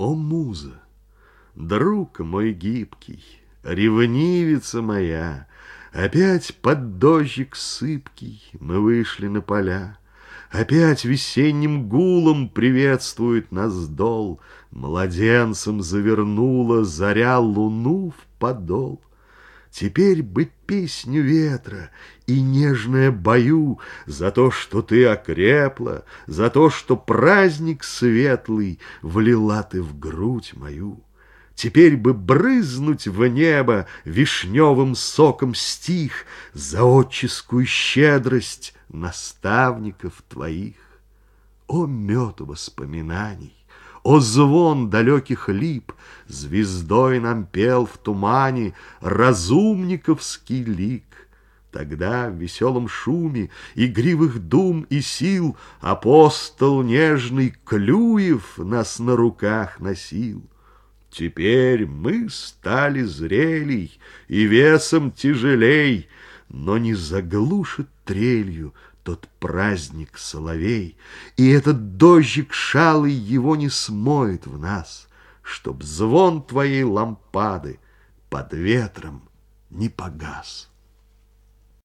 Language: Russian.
О, муза, друг мой гибкий, Ревнивица моя, Опять под дождик сыпкий Мы вышли на поля. Опять весенним гулом Приветствует нас дол, Младенцем завернула Заря луну в подол. Теперь бы песню ветра и нежное бою За то, что ты окрепла, За то, что праздник светлый Влила ты в грудь мою. Теперь бы брызнуть в небо Вишневым соком стих За отческую щедрость Наставников твоих. О, мед воспоминаний! О, звон далеких лип! Звездой нам пел в тумане Разумниковский лик. Тогда в веселом шуме Игривых дум и сил Апостол нежный Клюев Нас на руках носил. Теперь мы стали зрелей И весом тяжелей, Но не заглушит трелью тот праздник соловей, И этот дождик шалый его не смоет в нас, Чтоб звон твоей лампады под ветром не погас.